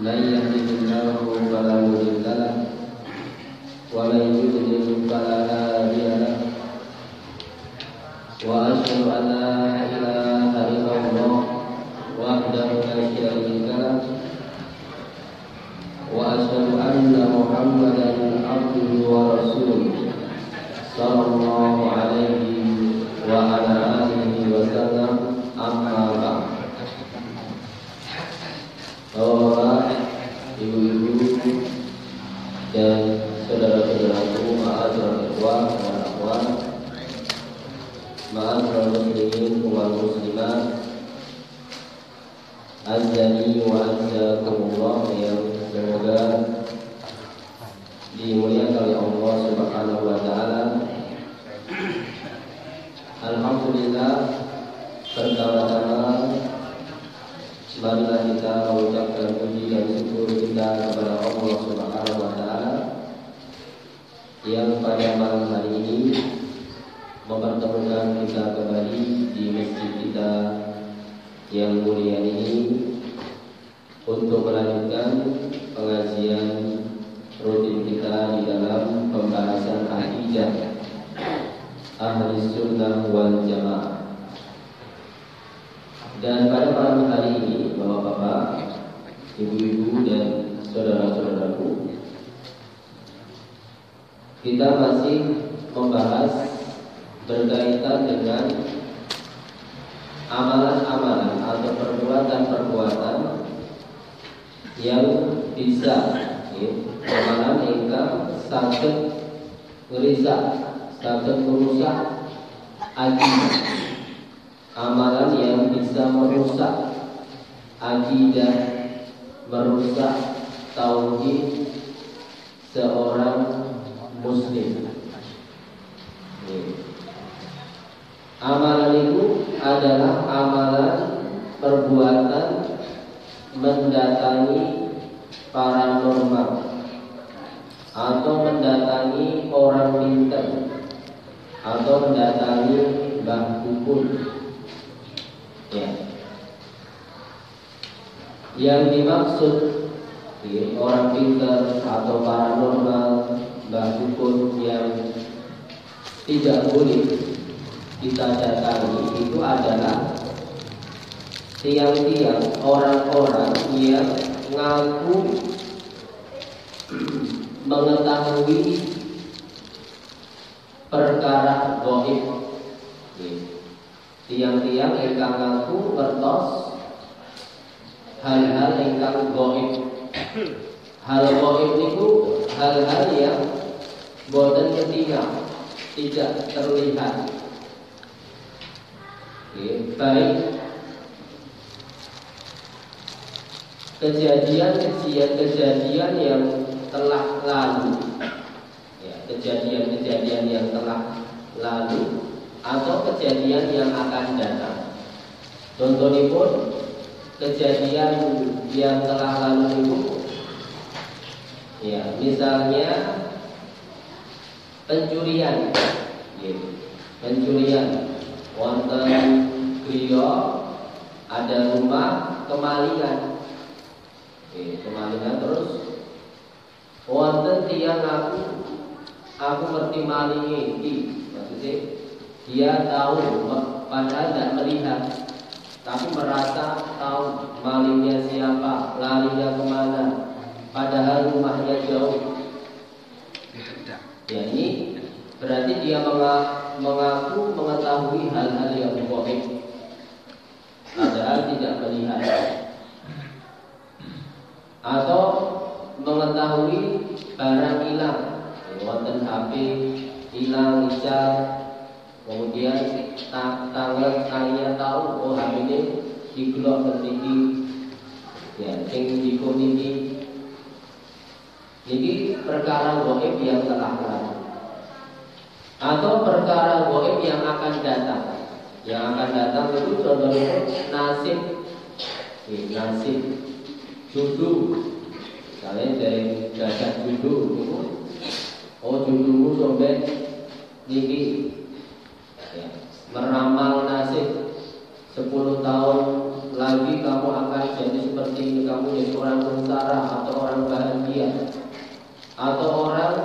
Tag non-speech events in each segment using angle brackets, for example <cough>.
من يهده الله فلا مضل له ومن يضلل فلا هادي له. وأشهد أن لا إله إلا الله وحده لا شريك له. وأشهد أن محمدا عبده ورسوله صلى الله عليه وعلى آله وسلم. أما yang mulia ini untuk melanjutkan pengajian rutin kita di dalam pembahasan akidah ahli sunnah wal jamaah. Dan pada malam hari ini, bapak-bapak, ibu-ibu dan saudara-saudaraku, kita masih membahas berkaitan dengan amalan-amalan perbuatan-perbuatan yang bisa ya, amalan ingkang saged ngerisak, saged merusak akidah amalan yang bisa merusak akidah, merusak tauhid seorang muslim. Amalan itu adalah amalan perbuatan mendatangi paranormal atau mendatangi orang pintar atau mendatangi mbah ya. Yang dimaksud ya, orang pintar atau paranormal, mbah yang tidak boleh kita datangi itu adalah tiang-tiang orang-orang yang ngaku <clears throat> mengetahui perkara goib. Tiang-tiang ingkang ngaku ngertos hal-hal ingkang goib. <clears throat> Hal goib itu hal-hal yang boten ketinggal, tidak terlihat. Baik kejadian-kejadian yang telah lalu, ya, kejadian-kejadian yang telah lalu atau kejadian yang akan datang. Contohnya pun kejadian yang telah lalu itu, ya misalnya pencurian, ya, pencurian, wonten griya ada rumah kemalingan, ya, kemalingan terus. Wonten tiang aku aku ngerti malingi maksudnya dia tahu padahal tidak melihat. Tapi merasa tahu malingnya siapa larinya ke mana. Padahal rumahnya jauh. Ya ini berarti dia mengaku mengetahui hal-hal yang goib padahal tidak melihat atau mengetahui barang hilang. Wonten HP hilang dicat Kemudian tanggal saya tahu oh hari ini digelok tertinggi Ya, sing dikon niki niki perkara goib yang telah lalu atau perkara goib yang akan datang. Yang akan datang itu contohnya nasib, ya, nasib, judu, misalnya dari gajah itu, oh judumu sampai niki. Ya, meramal nasib 10 tahun lagi kamu akan jadi seperti ini. Kamu jadi orang sengsara atau orang bahagia. Atau orang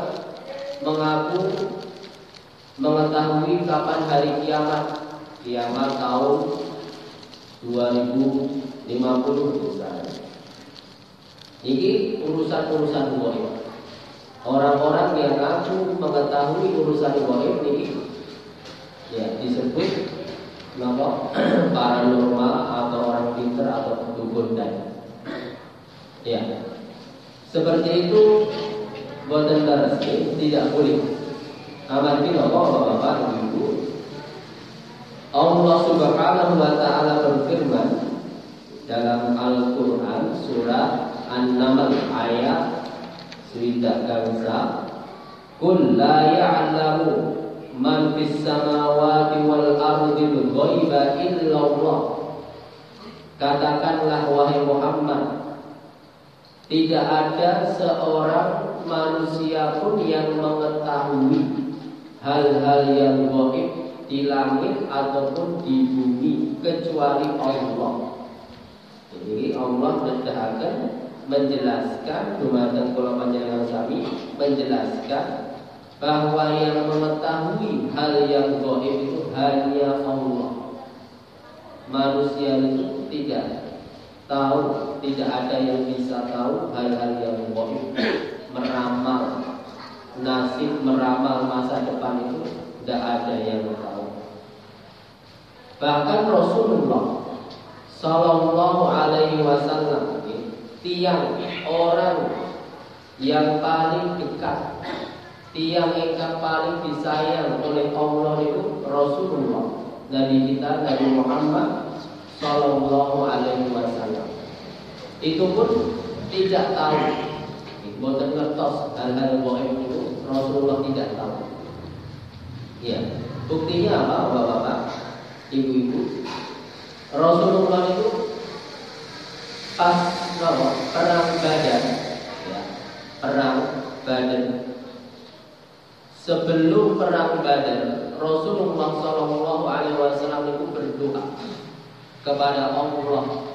mengaku mengetahui kapan hari kiamat. Kiamat tahun 2050 misalnya ini urusan-urusan goib orang-orang yang ngaku mengetahui urusan goib ini ya disebut Kenapa? <clears throat> Paranormal atau orang pinter atau dukun dan Ya. Seperti itu Buatan rezeki tidak boleh. Amarti apa Bapak Ibu Allah subhanahu wa ta'ala berfirman Dalam Al-Quran Surah An-Naml ayat Swidak Gangsa Kul la ya'lamu man fis samawati wal ardi ghaiba illallah. Katakanlah wahai Muhammad Tidak ada seorang manusia pun yang mengetahui Hal-hal yang gaib di langit ataupun di bumi Kecuali Allah. Jadi Allah sudah akan menjelaskan Dumateng kula panjenengan sami menjelaskan bahwa yang mengetahui hal yang goib itu hanya Allah. Manusia itu tidak tahu, tidak ada yang bisa tahu hal-hal yang goib, meramal nasib, meramal masa depan itu tidak ada yang tahu. Bahkan Rasulullah Sallallahu Alaihi Wasallam tiang orang yang paling dekat Tiang yang paling disayang oleh Allah itu Rasulullah Nabi kita Nabi Muhammad Sallallahu Alaihi Wasallam. Itu pun tidak tahu. Buatan ngertos hal-hal goib itu Rasulullah tidak tahu. Ya, buktinya apa bapak-bapak, ibu-ibu? Rasulullah itu pas apa, perang badan, ya, perang badan Sebelum perang Badar, Rasulullah Shallallahu Alaihi Wasallam itu berdoa kepada Allah.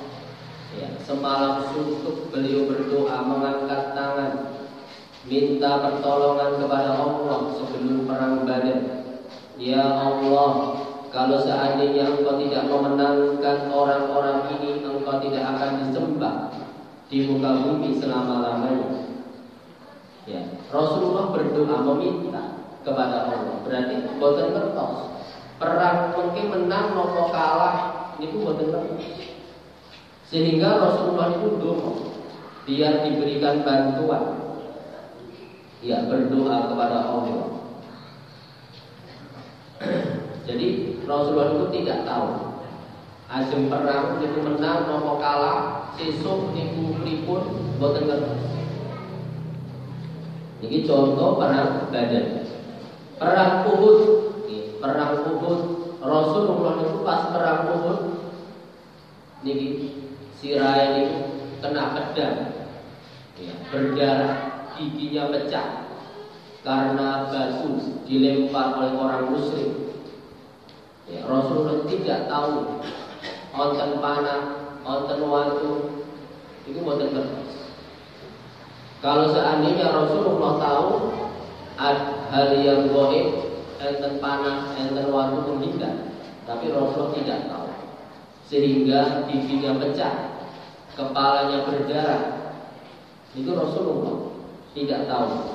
Ya, semalam suntuk beliau berdoa mengangkat tangan minta pertolongan kepada Allah sebelum perang Badar. Ya Allah, kalau seandainya engkau tidak memenangkan orang-orang ini, engkau tidak akan disembah di muka bumi selama-lamanya. Ya, Rasulullah berdoa meminta kepada Allah. Berarti boten ngertos. Perang mungkin menang nopo kalah itu boten ngertos. Sehingga Rasulullah itu doa biar diberikan bantuan. Ya berdoa kepada Allah. <clears throat> Jadi Rasulullah itu tidak tahu Azim perang itu menang nopo kalah sesuk niku pripun boten ngertos. Ini contoh perang Badar. Perang Uhud, perang Uhud, Rasulullah itu pas perang Uhud, niki sirai ini kena pedang, ya, berdarah, giginya pecah karena batu dilempar oleh orang musyrik. Ya, Rasulullah tidak tahu onten panah, onten waktu itu buatan kertas. Kalau seandainya Rasulullah tahu hal yang goib enten panas enten waktu menghindar tapi Rasulullah tidak tahu. Sehingga giginya pecah kepalanya berdarah. Itu Rasulullah tidak tahu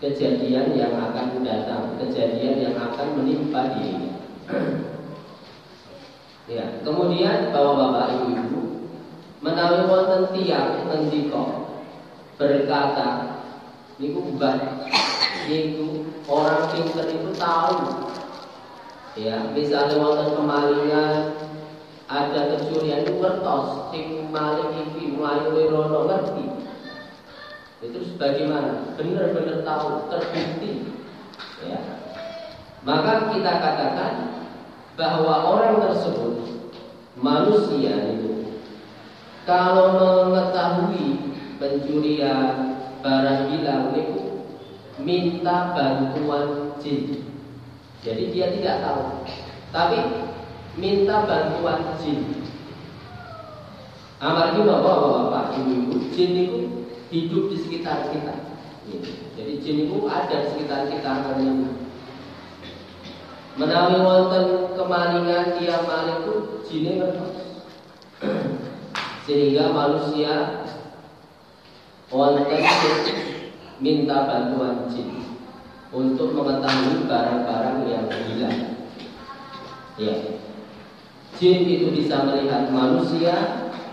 kejadian yang akan datang kejadian yang akan menimpa dirinya ya kemudian bapak-bapak ibu-ibu menawi wonten tiyang ngendika berkata niku mbah yaitu orang pintar itu tahu. Ya misalnya wonten kemalingan ada kecurian itu ngertos sing maling iki mlayu rono ngerti? Itu sebagaimana benar-benar tahu terbukti. Ya maka kita katakan bahwa orang tersebut manusia itu kalau mengetahui pencurian barang hilang itu minta bantuan jin jadi dia tidak tahu tapi minta bantuan jin. Amargi bapak-bapak, ibu-ibu, jin itu hidup di sekitar kita. Jadi jin itu ada di sekitar kita karena Menawi wonten kemalingan dia maling itu jin ngertos. Sehingga manusia wonten minta bantuan jin untuk mengetahui barang-barang yang hilang. Ya. Jin itu bisa melihat manusia,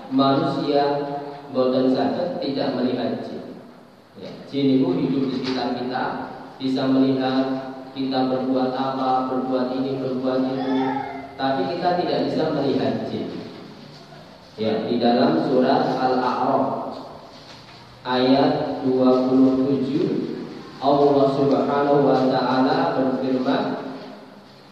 manusia boten saja tidak melihat jin. Ya, jin itu hidup di sekitar kita, bisa melihat kita berbuat apa, berbuat ini, berbuat itu, tapi kita tidak bisa melihat jin. Ya, di dalam surat Al-A'raf ayat 27 Allah Subhanahu wa taala berfirman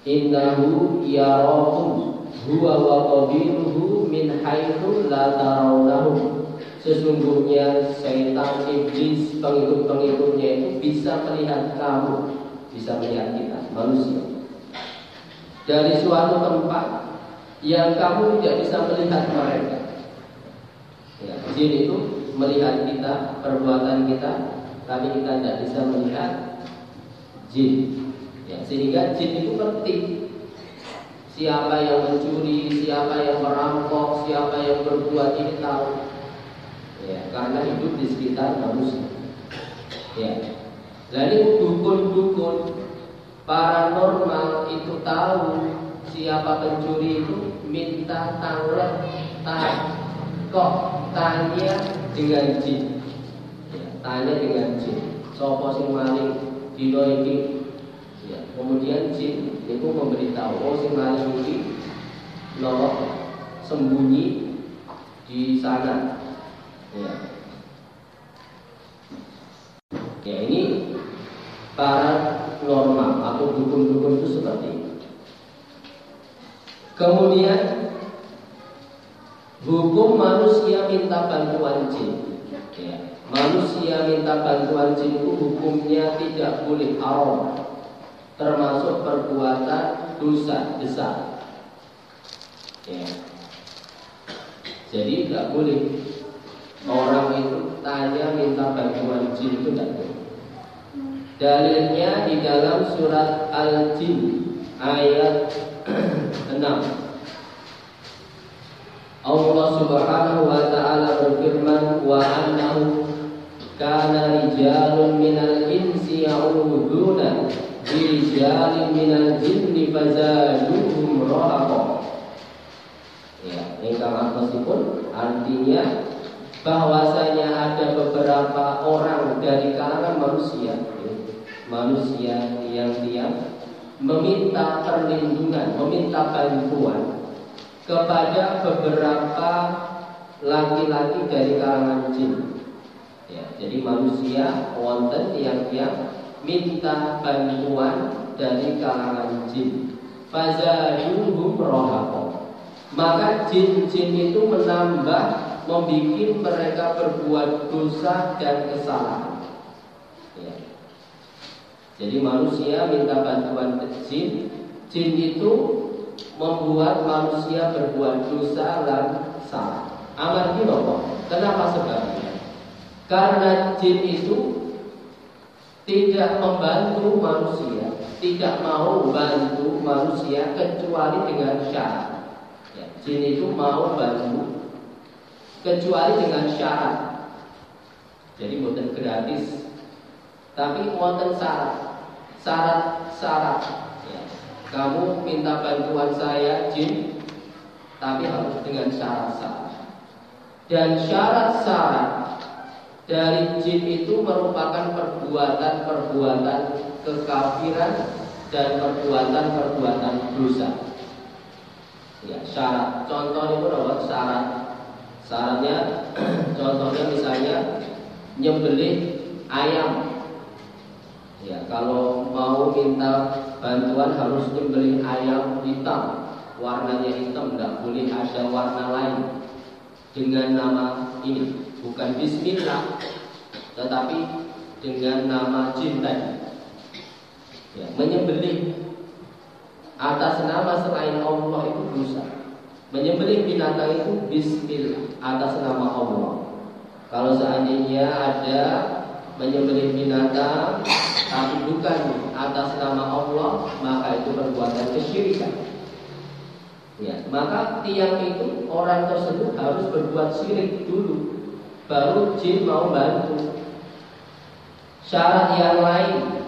Innahu yarakum huwa wa qabiluhu min haitsu la tarawnahu. Sesungguhnya syaitan iblis pengikut-pengikutnya itu bisa melihat kamu bisa melihat kita manusia dari suatu tempat yang kamu tidak bisa melihat mereka ya, jin itu melihat kita perbuatan kita tapi kita tidak bisa melihat jin ya, sehingga jin itu penting Siapa yang mencuri, siapa yang merampok, siapa yang berbuat ini tahu. Ya, karena hidup di sekitar manusia. Ya. Lalu dukun-dukun paranormal itu tahu siapa pencuri itu minta tanglet kok tanya dengan jin. Ya, tanya dengan jin. Sopo sing maling dino iki Ya, kemudian jin itu memberitahu oh si maling ini loh sembunyi di sana. Ya ini para normal atau dukun-dukun itu seperti ini. Kemudian hukum manusia minta bantuan jin. Ya. Manusia minta bantuan jin itu hukumnya tidak boleh haram termasuk perbuatan dosa besar. Ya. Jadi tidak boleh orang itu tanya minta bantuan jin itu tidak boleh. Dalilnya di dalam surat Al-Jin ayat 6. Allah Subhanahu wa taala berfirman wa annahu kana rijalun minal insi ya'uduna Rijalin minal jinni fazaduhum rahaqa Ya, ingkang pun artinya bahwasanya ada beberapa orang dari kalangan manusia ya, manusia yang dia meminta perlindungan, meminta bantuan kepada beberapa laki-laki dari kalangan jin. Ya, jadi manusia wonten yang yang minta bantuan dari kalangan jin. Fazaduhum rohako. Maka jin-jin itu menambah membuat mereka berbuat dosa dan kesalahan. Jadi manusia minta bantuan ke jin, jin itu membuat manusia berbuat dosa dan salah. Amargi Kenapa sebabnya? Karena jin itu tidak membantu manusia, tidak mau bantu manusia kecuali dengan syarat. Ya, jin itu mau bantu kecuali dengan syarat. Jadi bukan gratis, tapi wonten syarat, syarat-syarat. Ya. Kamu minta bantuan saya jin, tapi harus dengan syarat-syarat. Dan syarat-syarat dari jin itu merupakan perbuatan-perbuatan kekafiran dan perbuatan-perbuatan dosa. Ya, syarat. Contoh itu apa? Syarat. Syaratnya <clears throat> contohnya misalnya nyembelih ayam. Ya, kalau mau minta bantuan harus nyembelih ayam hitam. Warnanya hitam, tidak boleh ada warna lain dengan nama ini. Bukan Bismillah, tetapi dengan nama jin tadi. Ya, menyembelih atas nama selain Allah itu dosa. Menyembelih binatang itu bismillah atas nama Allah. Kalau seandainya ada menyembelih binatang tapi bukan atas nama Allah, maka itu perbuatan kesyirikan. Ya, maka tiang itu orang tersebut harus berbuat syirik dulu, baru jin mau bantu. Syarat yang lain,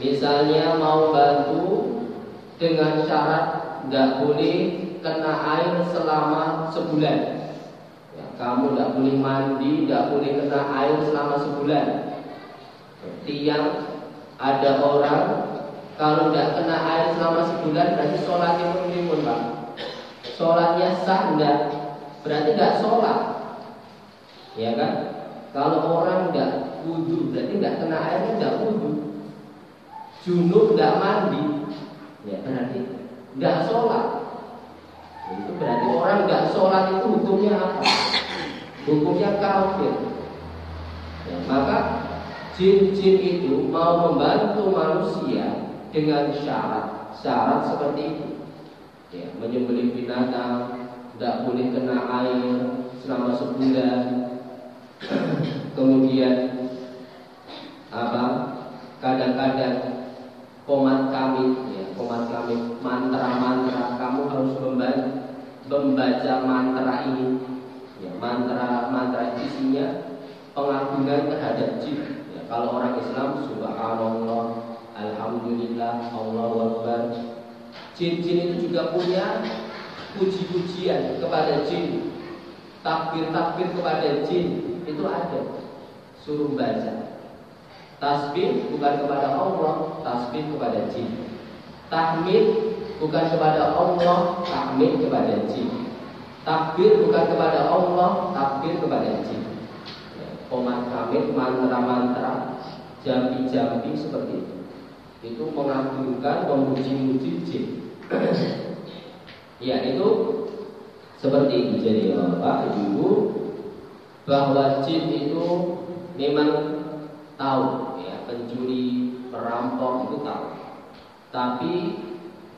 misalnya mau bantu dengan syarat nggak boleh kena air selama sebulan. Kamu nggak boleh mandi, nggak boleh kena air selama sebulan. Tiang ada orang kalau nggak kena air selama sebulan berarti sholatnya pun pak. Sholatnya sah enggak? Berarti nggak sholat, ya kan? Kalau orang nggak wudhu berarti nggak kena air nggak wudhu. Junub nggak mandi ya berarti nggak sholat itu berarti orang nggak sholat itu hukumnya apa hukumnya kafir. Ya, maka jin-jin itu mau membantu manusia dengan syarat syarat seperti itu. Ya, menyembelih binatang tidak boleh kena air selama sebulan. <clears throat> Kemudian apa? Kadang-kadang komat kami komat kami mantra-mantra kamu harus membaca mantra ini ya, mantra mantra isinya pengagungan terhadap jin. Ya, kalau orang Islam subhanallah alhamdulillah Allah akbar. Jin-jin itu juga punya puji-pujian kepada jin takbir-takbir kepada jin itu ada. Suruh baca. Tasbih bukan kepada Allah tasbih kepada jin. Tahmid bukan kepada Allah, tahmid kepada jin. Takbir bukan kepada Allah, takbir kepada jin. Komat kamit, mantra-mantra, jambi-jambi seperti itu. Itu mengagungkan, memuji-muji jin. ya itu seperti itu. Jadi Bapak Ibu bahwa jin itu memang tahu ya pencuri, perampok itu tahu. Tapi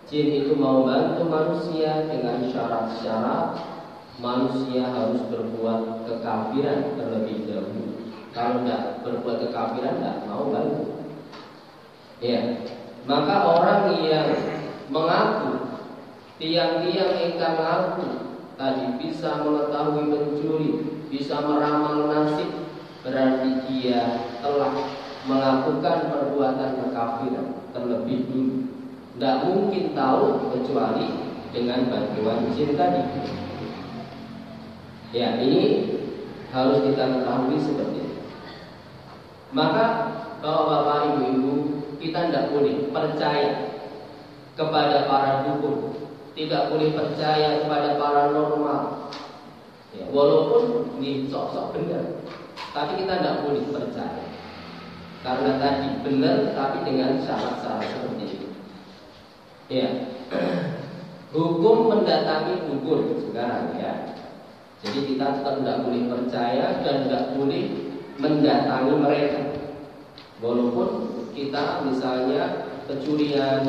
jin itu mau bantu manusia dengan syarat-syarat manusia harus berbuat kekafiran terlebih dahulu. Kalau tidak berbuat kekafiran tidak mau bantu. Ya, maka orang yang mengaku tiang-tiang ingkang mengaku tadi bisa mengetahui pencuri, bisa meramal nasib, berarti dia telah melakukan perbuatan kekafiran terlebih dulu. Tidak mungkin tahu kecuali dengan bantuan jin tadi. Ya, ini harus kita ketahui seperti itu. Maka bapak-bapak, ibu-ibu, kita tidak boleh percaya kepada para dukun, tidak boleh percaya kepada para normal. Ya, walaupun ini sok-sok benar, tapi kita tidak boleh percaya. Karena tadi benar tapi dengan syarat-syarat seperti itu. Ya. <clears throat> Hukum mendatangi dukun sekarang ya. Jadi kita tetap tidak boleh percaya dan tidak boleh mendatangi mereka. Walaupun kita misalnya kecurian,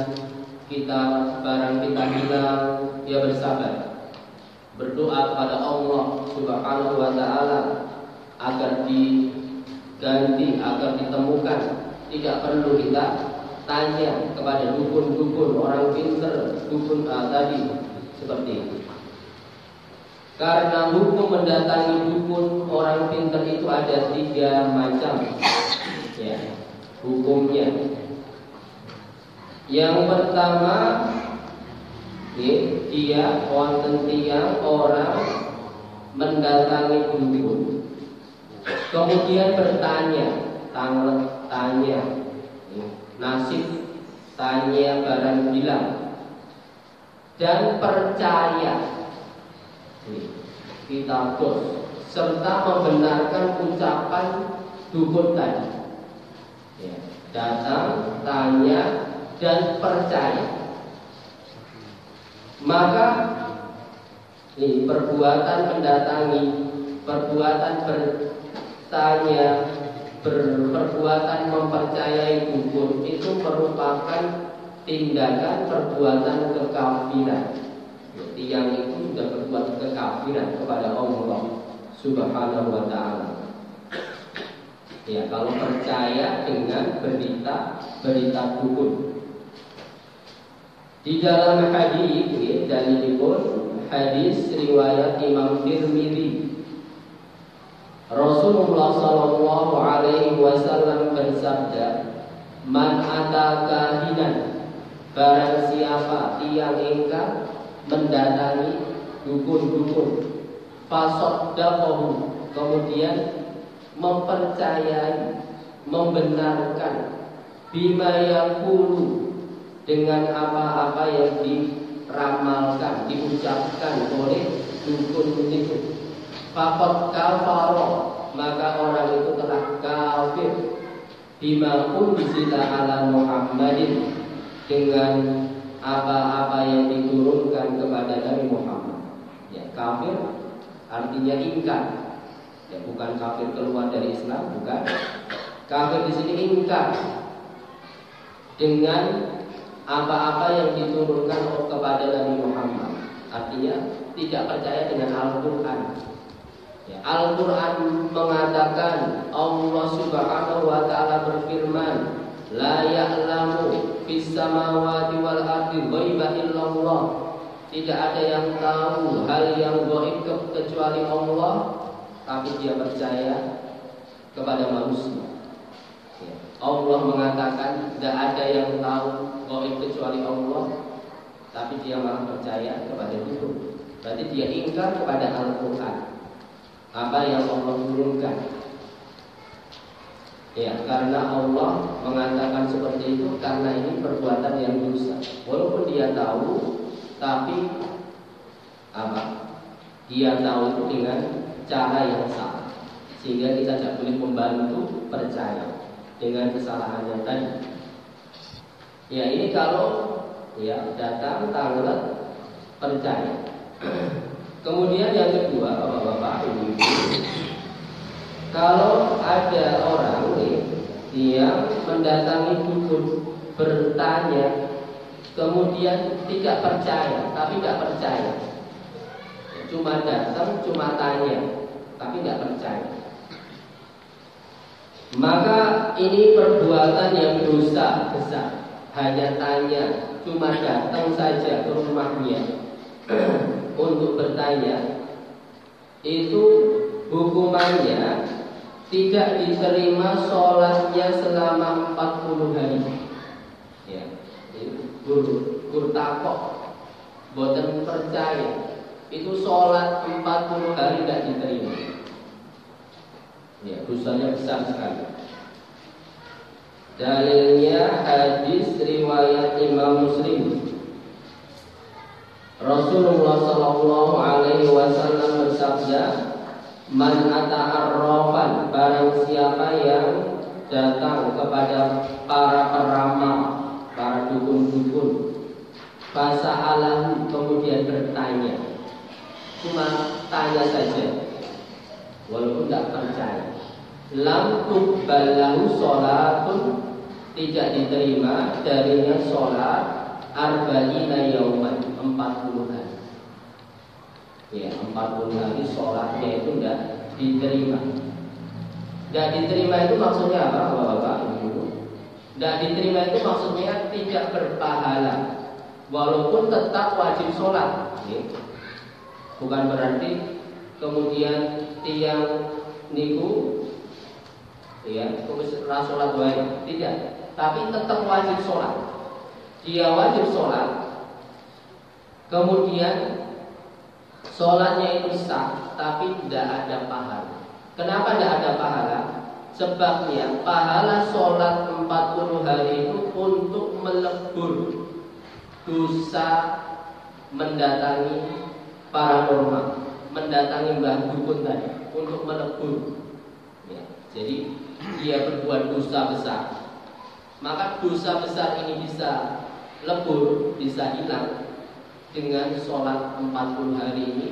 kita barang kita hilang, ya bersabar. Berdoa kepada Allah Subhanahu wa taala agar di ganti agar ditemukan. Tidak perlu kita tanya kepada dukun-dukun orang pinter, dukun uh, tadi seperti itu. Karena hukum mendatangi dukun orang pinter itu ada tiga macam, ya hukumnya. Yang pertama, ya, dia konten tiang orang mendatangi dukun Kemudian bertanya, tanglet tanya, nasib tanya barang bilang. dan percaya kita dos serta membenarkan ucapan dukun tadi. Ya, datang, tanya, dan percaya. Maka ini perbuatan mendatangi, perbuatan bertanya, ber, perbuatan mempercayai dukun itu merupakan tindakan perbuatan kekafiran. Yang sudah berbuat kekafiran kepada Allah Subhanahu wa taala. Ya, kalau percaya dengan berita berita dukun. Di dalam hadis ini dalilipun hadis riwayat Imam Tirmidzi Rasulullah Shallallahu Alaihi Wasallam bersabda, "Man ataka hinan, barang siapa yang ingkar mendatangi dukun-dukun. Fasaddahu kemudian mempercayai membenarkan. Bima yaqulu dengan apa-apa yang diramalkan diucapkan oleh dukun itu. Faqad kafara maka orang itu telah kafir. Bima unzila ala Muhammadin dengan apa-apa yang diturunkan kepada Nabi Muhammad kafir artinya ingkar. Ya, bukan kafir keluar dari Islam, bukan. Kafir di sini ingkar dengan apa-apa yang diturunkan kepada Nabi Muhammad. Artinya tidak percaya dengan Al-Quran. Ya, Al-Quran mengatakan Allah Subhanahu Wa Taala berfirman, La ya'lamu fis wal ardi ghaiba illallah tidak ada yang tahu hal yang goib kecuali Allah Tapi dia percaya kepada manusia ya. Allah mengatakan tidak ada yang tahu goib kecuali Allah Tapi dia malah percaya kepada itu Berarti dia ingkar kepada Al-Quran Apa yang Allah turunkan Ya, karena Allah mengatakan seperti itu karena ini perbuatan yang dosa. Walaupun dia tahu tapi apa? Dia tahu itu dengan cara yang salah. Sehingga kita tidak boleh membantu percaya dengan kesalahannya tadi. Ya ini kalau ya datang tanggal percaya. Kemudian yang kedua, bapak-bapak, ibu kalau ada orang nih yang mendatangi dukun bertanya Kemudian tidak percaya, tapi tidak percaya. Cuma datang, cuma tanya, tapi tidak percaya. Maka ini perbuatan yang dosa besar. Hanya tanya, cuma datang saja ke rumahnya <clears throat> untuk bertanya. Itu hukumannya tidak diterima sholatnya selama 40 hari gur gur takok. Boten percaya. Itu sholat 40 hari tidak diterima. Ya dosanya besar sekali. Dalilnya hadis riwayat Imam Muslim. Rasulullah Shallallahu Alaihi Wasallam bersabda, "Man ata'arrafan barang siapa yang datang kepada para peramal para dukun-dukun bahasa alam kemudian bertanya. Cuma tanya saja. Walaupun tidak percaya. Lam tuqbalahu sholatun tidak diterima darinya sholat arba'ina yauman. 40 hari. Ya 40 hari sholatnya itu tidak diterima. Tidak diterima itu maksudnya apa bapak-bapak tidak diterima itu maksudnya tidak berpahala. Walaupun tetap wajib sholat. Bukan berarti Kemudian tiang niku ya sholat baik tidak. Tapi tetap wajib sholat. Dia wajib sholat kemudian sholatnya itu sah tapi tidak ada pahala. Kenapa tidak ada pahala Sebabnya pahala sholat 40 hari itu untuk melebur dosa mendatangi paranormal, mendatangi mbah dukun tadi untuk melebur. Ya, jadi dia berbuat dosa besar. Maka dosa besar ini bisa lebur, bisa hilang dengan sholat 40 hari ini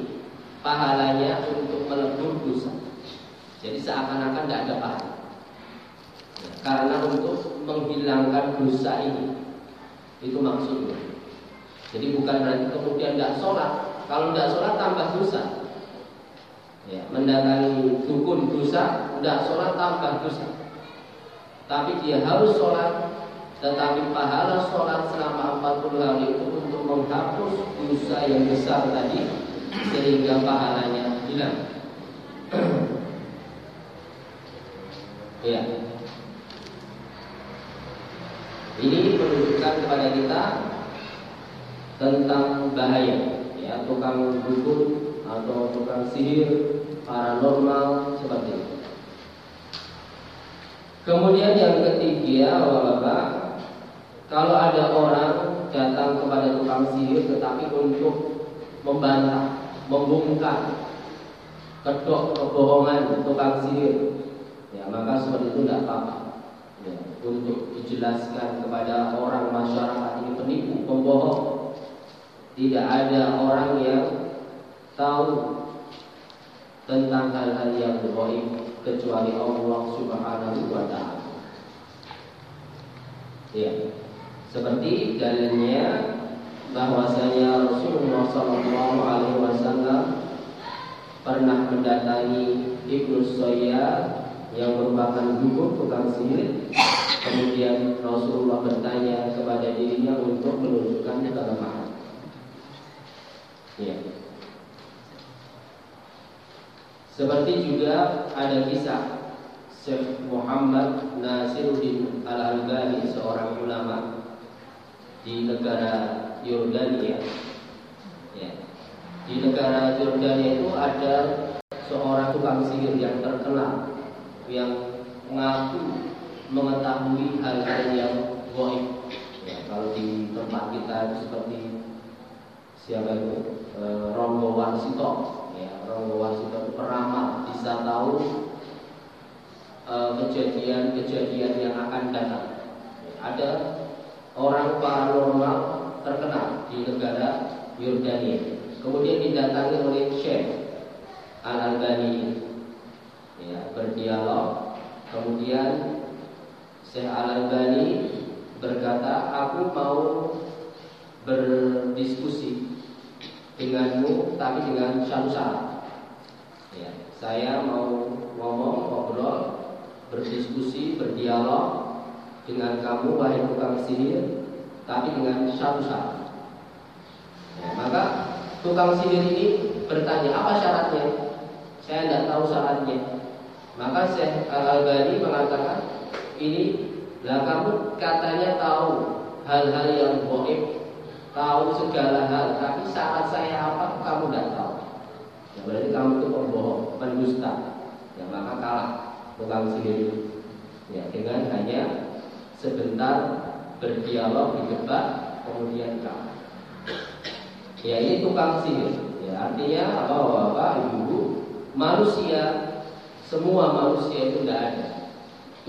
pahalanya untuk melebur dosa. Jadi seakan-akan tidak ada pahala. Karena untuk menghilangkan dosa ini Itu maksudnya. Jadi bukan berarti kemudian tidak sholat. Kalau tidak sholat tambah dosa. Ya, Mendatangi dukun dosa Tidak sholat tambah dosa. Tapi dia harus sholat Tetapi pahala sholat selama 40 hari itu Untuk menghapus dosa yang besar tadi Sehingga pahalanya hilang. <clears throat> Ya ini menunjukkan kepada kita tentang bahaya ya tukang dukun atau tukang sihir paranormal seperti itu. Kemudian yang ketiga, Bapak-bapak, kalau ada orang datang kepada tukang sihir tetapi untuk membantah, membongkar kedok kebohongan tukang sihir, ya maka seperti itu tidak apa-apa ya, untuk dijelaskan kepada orang masyarakat ini penipu, pembohong. Tidak ada orang yang tahu tentang hal-hal yang gaib kecuali Allah Subhanahu wa taala. Ya. Seperti dalilnya bahwasanya Rasulullah sallallahu alaihi wasallam pernah mendatangi Ibnu Sayyad yang merupakan dukun tukang sihir. Kemudian Rasulullah bertanya kepada dirinya untuk menunjukkan kelemahan. Ya. Seperti juga ada kisah Syekh Muhammad Nasiruddin Al-Albani seorang ulama di negara Yordania. Ya. Di negara Yordania itu ada seorang tukang sihir yang terkenal yang mengaku mengetahui hal-hal yang goib. Ya, kalau di tempat kita itu seperti siapa itu e, Rongo Warsito, ya, Rongo Warsito itu peramal bisa tahu e, kejadian-kejadian yang akan datang. Ya, ada orang paranormal terkenal di negara Yordania. Kemudian didatangi oleh Syekh Al-Albani ya, berdialog. Kemudian Syekh Al-Albani berkata, aku mau berdiskusi denganmu tapi dengan syarat. Ya, saya mau ngomong, ngobrol, berdiskusi, berdialog dengan kamu wahai tukang sihir, tapi dengan syarat. Ya, maka tukang sihir ini bertanya apa syaratnya? Saya tidak tahu syaratnya. Maka Syekh Al-Albani mengatakan ini lah kamu katanya tahu hal-hal yang goib, tahu segala hal, tapi saat saya apa kamu tidak tahu. Ya berarti kamu itu pembohong, pendusta. Ya maka kalah tukang sihir. Ya dengan hanya sebentar berdialog di debat kemudian kalah. Ya ini tukang sihir. Ya artinya apa bapak ibu manusia semua manusia itu tidak ada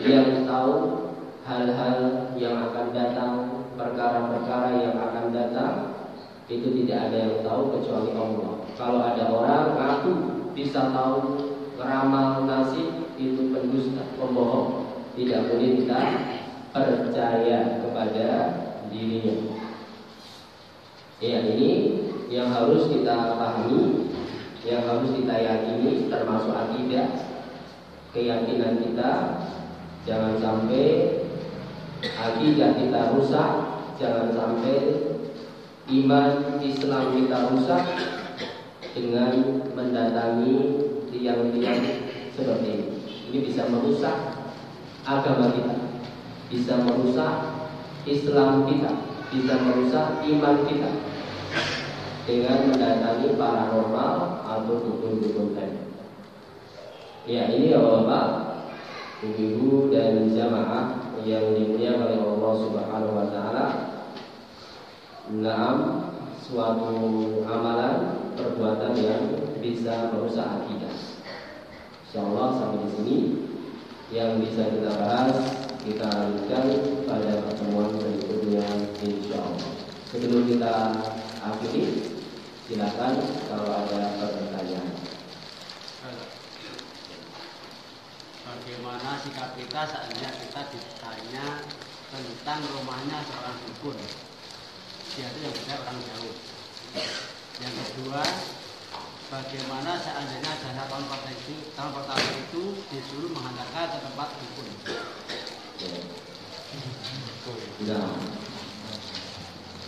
yang tahu hal-hal yang akan datang, perkara-perkara yang akan datang itu tidak ada yang tahu kecuali Allah. Kalau ada orang ngaku bisa tahu ramal nasib itu pendusta, pembohong. Tidak boleh kita percaya kepada dirinya. Ya ini yang harus kita pahami, yang harus kita yakini termasuk akidah keyakinan kita jangan sampai akidah kita rusak jangan sampai iman Islam kita rusak dengan mendatangi tiang-tiang seperti ini ini bisa merusak agama kita bisa merusak Islam kita bisa merusak iman kita dengan mendatangi paranormal atau dukun-dukun tadi. Ya ini ya Bapak Ibu dan jamaah yang dimuliakan oleh Allah Subhanahu wa taala. Naam suatu amalan perbuatan yang bisa merusak akidah. Insyaallah sampai di sini yang bisa kita bahas kita lanjutkan pada pertemuan berikutnya insyaallah. Sebelum kita akhiri, silakan kalau ada pertanyaan. Bagaimana sikap kita saatnya kita ditanya tentang rumahnya seorang dukun? Dia itu yang tidak orang jauh. Yang kedua, bagaimana seandainya jasa tahun pertama itu, tahun pertama itu disuruh menghantarkan ke tempat dukun. Nah,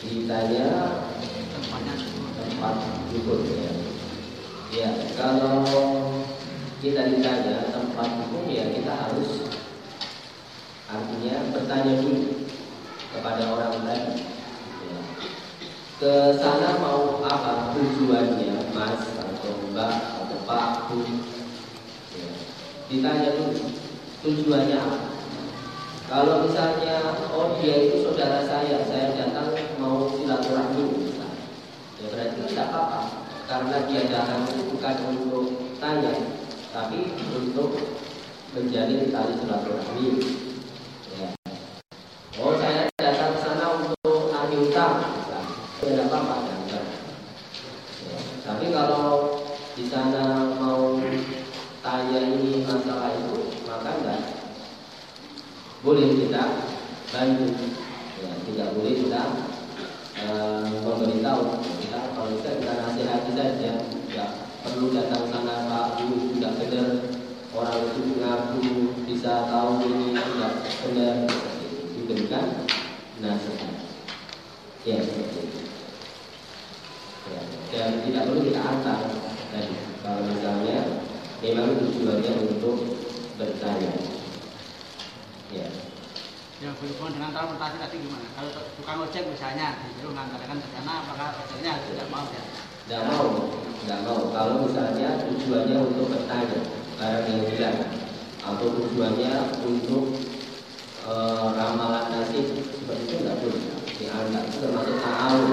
ditanya Tempatnya dukun. tempat dukun ya. Ya, kalau kita ditanya tempat dukun ya kita harus artinya bertanya dulu kepada orang tadi. Ya. Ke sana mau apa tujuannya, Mas atau Mbak atau Pak Bu? Ya. Ditanya dulu tujuannya apa. Kalau misalnya oh dia itu saudara saya, saya datang mau silaturahmi. Ya berarti tidak apa-apa karena dia datang bukan untuk tanya, tapi untuk menjalin tali silaturahmi. Ya. Oh saya datang ke sana untuk ahli utang, tidak apa-apa. Ya. Tapi kalau di sana mau tanya ini masalah itu, maka enggak boleh kita bantu ya, tidak boleh kita uh, memberitahu kita kalau bisa kita nasihati saja perlu datang sana Pak Bu tidak benar. Orang itu mengaku bisa tahu ini tidak benar. Diberikan nasihat ya seperti itu. Ya, dan tidak perlu kita antar tadi. Kalau misalnya memang tujuannya untuk bertanya ya. Yang berhubungan dengan transportasi tadi gimana? Kalau tukang ojek misalnya disuruh mengantarkan ke sana, apakah ojeknya tidak mau ya? Tidak mau, tidak mau. Kalau misalnya tujuannya untuk bertanya barang yang hilang, atau tujuannya untuk e, ramalan nasib seperti itu tidak boleh dianggap itu termasuk ta'awun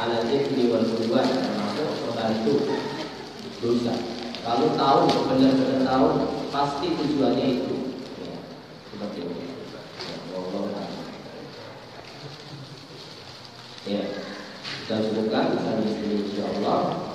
ala ibni wal termasuk membantu dosa. Kalau tahu benar-benar tahu pasti tujuannya itu. Ya, seperti itu. Ya, Allah Ta'ala. Ya, kita cukupkan sampai sini insyaallah.